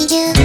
you do?